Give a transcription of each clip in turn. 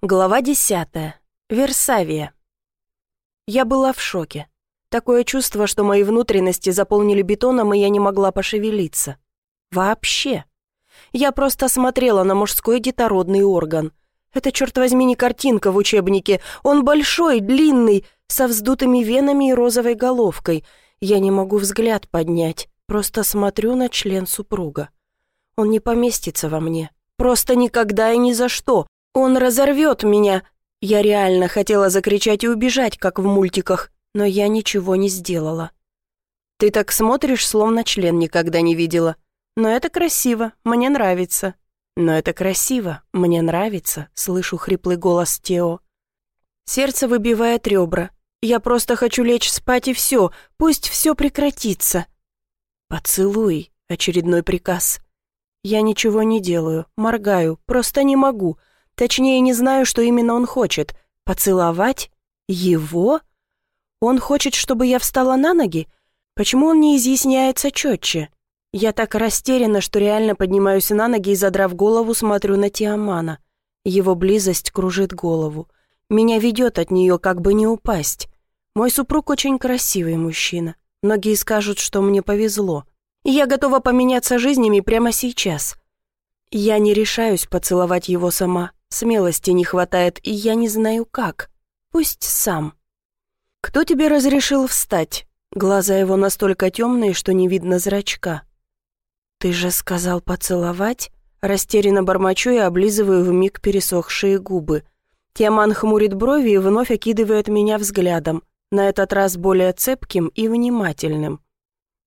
Глава десятая. Версавия. Я была в шоке. Такое чувство, что мои внутренности заполнили бетоном, и я не могла пошевелиться. Вообще. Я просто смотрела на мужской детородный орган. Это, черт возьми, не картинка в учебнике. Он большой, длинный, со вздутыми венами и розовой головкой. Я не могу взгляд поднять, просто смотрю на член супруга. Он не поместится во мне. Просто никогда и ни за что. «Он разорвет меня!» Я реально хотела закричать и убежать, как в мультиках, но я ничего не сделала. «Ты так смотришь, словно член никогда не видела. Но это красиво, мне нравится». «Но это красиво, мне нравится», — слышу хриплый голос Тео. Сердце выбивает ребра. Я просто хочу лечь спать и все, пусть все прекратится. «Поцелуй», — очередной приказ. Я ничего не делаю, моргаю, просто не могу. Точнее, не знаю, что именно он хочет. Поцеловать? Его? Он хочет, чтобы я встала на ноги? Почему он не изъясняется четче? Я так растеряна, что реально поднимаюсь на ноги и, задрав голову, смотрю на Тиамана. Его близость кружит голову. Меня ведет от нее, как бы не упасть. Мой супруг очень красивый мужчина. Многие скажут, что мне повезло. И я готова поменяться жизнями прямо сейчас. Я не решаюсь поцеловать его сама. Смелости не хватает, и я не знаю как. Пусть сам. «Кто тебе разрешил встать?» Глаза его настолько темные, что не видно зрачка. «Ты же сказал поцеловать?» Растерянно бормочу и облизываю вмиг пересохшие губы. Тиаман хмурит брови и вновь окидывает меня взглядом, на этот раз более цепким и внимательным.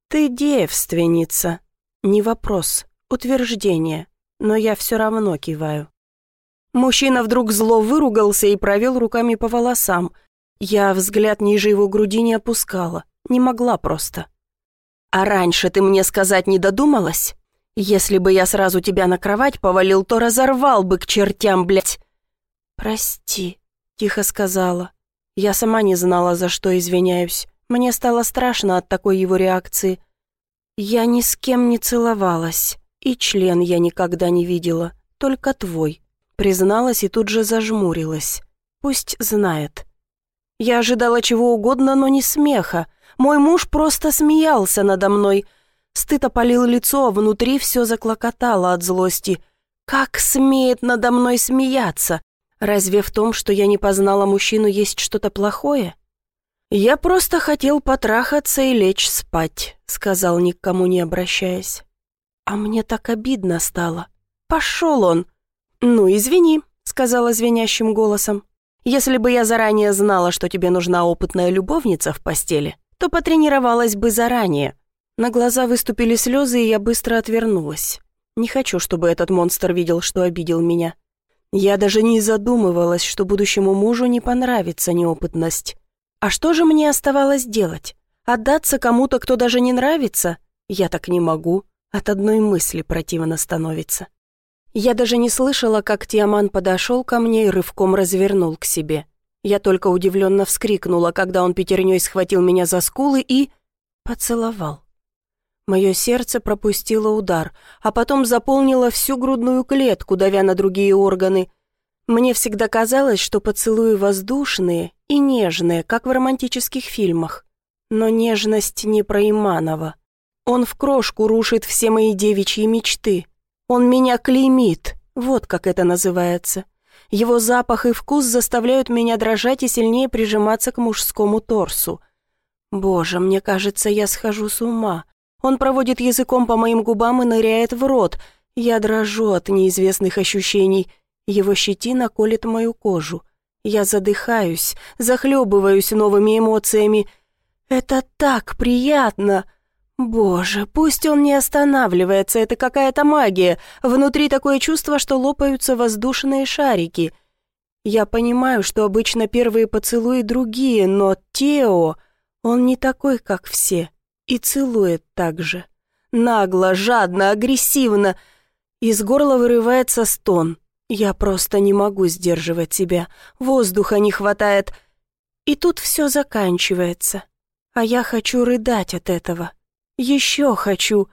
«Ты девственница». Не вопрос, утверждение, но я все равно киваю. Мужчина вдруг зло выругался и провел руками по волосам. Я взгляд ниже его груди не опускала, не могла просто. «А раньше ты мне сказать не додумалась? Если бы я сразу тебя на кровать повалил, то разорвал бы к чертям, блядь!» «Прости», — тихо сказала. Я сама не знала, за что извиняюсь. Мне стало страшно от такой его реакции. Я ни с кем не целовалась, и член я никогда не видела, только твой призналась и тут же зажмурилась. Пусть знает. Я ожидала чего угодно, но не смеха. Мой муж просто смеялся надо мной. Стыд опалил лицо, а внутри все заклокотало от злости. Как смеет надо мной смеяться? Разве в том, что я не познала мужчину, есть что-то плохое? «Я просто хотел потрахаться и лечь спать», — сказал, никому не обращаясь. А мне так обидно стало. Пошел он. «Ну, извини», — сказала звенящим голосом. «Если бы я заранее знала, что тебе нужна опытная любовница в постели, то потренировалась бы заранее». На глаза выступили слезы, и я быстро отвернулась. Не хочу, чтобы этот монстр видел, что обидел меня. Я даже не задумывалась, что будущему мужу не понравится неопытность. А что же мне оставалось делать? Отдаться кому-то, кто даже не нравится? Я так не могу. От одной мысли противно становится. Я даже не слышала, как Тиаман подошел ко мне и рывком развернул к себе. Я только удивленно вскрикнула, когда он пятерней схватил меня за скулы и... поцеловал. Мое сердце пропустило удар, а потом заполнило всю грудную клетку, давя на другие органы. Мне всегда казалось, что поцелуи воздушные и нежные, как в романтических фильмах. Но нежность не про Иманова. Он в крошку рушит все мои девичьи мечты, он меня клеймит, вот как это называется. Его запах и вкус заставляют меня дрожать и сильнее прижиматься к мужскому торсу. Боже, мне кажется, я схожу с ума. Он проводит языком по моим губам и ныряет в рот. Я дрожу от неизвестных ощущений. Его щетина колет мою кожу. Я задыхаюсь, захлебываюсь новыми эмоциями. Это так приятно! Боже, пусть он не останавливается, это какая-то магия. Внутри такое чувство, что лопаются воздушные шарики. Я понимаю, что обычно первые поцелуи другие, но Тео, он не такой, как все. И целует так же. Нагло, жадно, агрессивно. Из горла вырывается стон. Я просто не могу сдерживать себя. Воздуха не хватает. И тут все заканчивается. А я хочу рыдать от этого. Еще хочу.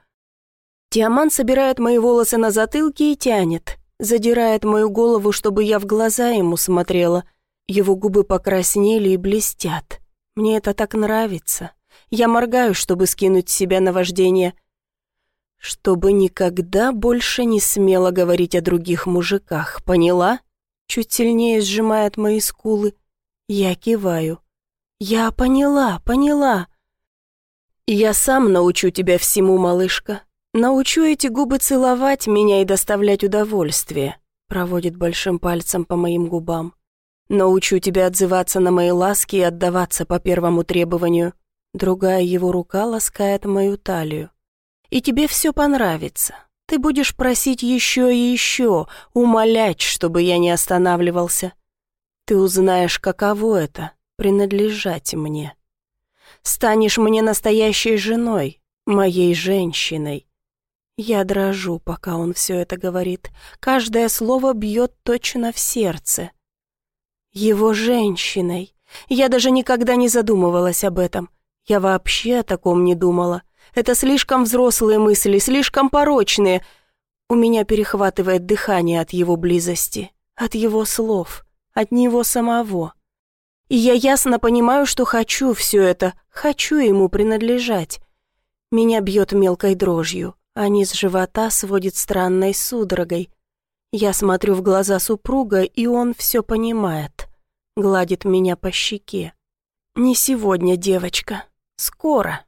Тиаман собирает мои волосы на затылке и тянет. задирает мою голову, чтобы я в глаза ему смотрела. Его губы покраснели и блестят. Мне это так нравится. Я моргаю, чтобы скинуть с себя наваждение. Чтобы никогда больше не смела говорить о других мужиках, поняла? Чуть сильнее сжимает мои скулы. Я киваю. Я поняла, поняла. Я сам научу тебя всему, малышка. Научу эти губы целовать меня и доставлять удовольствие. Проводит большим пальцем по моим губам. Научу тебя отзываться на мои ласки и отдаваться по первому требованию. Другая его рука ласкает мою талию. И тебе все понравится. Ты будешь просить еще и еще, умолять, чтобы я не останавливался. Ты узнаешь, каково это — принадлежать мне. Станешь мне настоящей женой, моей женщиной. Я дрожу, пока он все это говорит. Каждое слово бьет точно в сердце. Его женщиной. Я даже никогда не задумывалась об этом. Я вообще о таком не думала. Это слишком взрослые мысли, слишком порочные. У меня перехватывает дыхание от его близости, от его слов, от него самого. И я ясно понимаю, что хочу все это, хочу ему принадлежать. Меня бьет мелкой дрожью, а низ живота сводит странной судорогой. Я смотрю в глаза супруга, и он все понимает. Гладит меня по щеке. «Не сегодня, девочка. Скоро».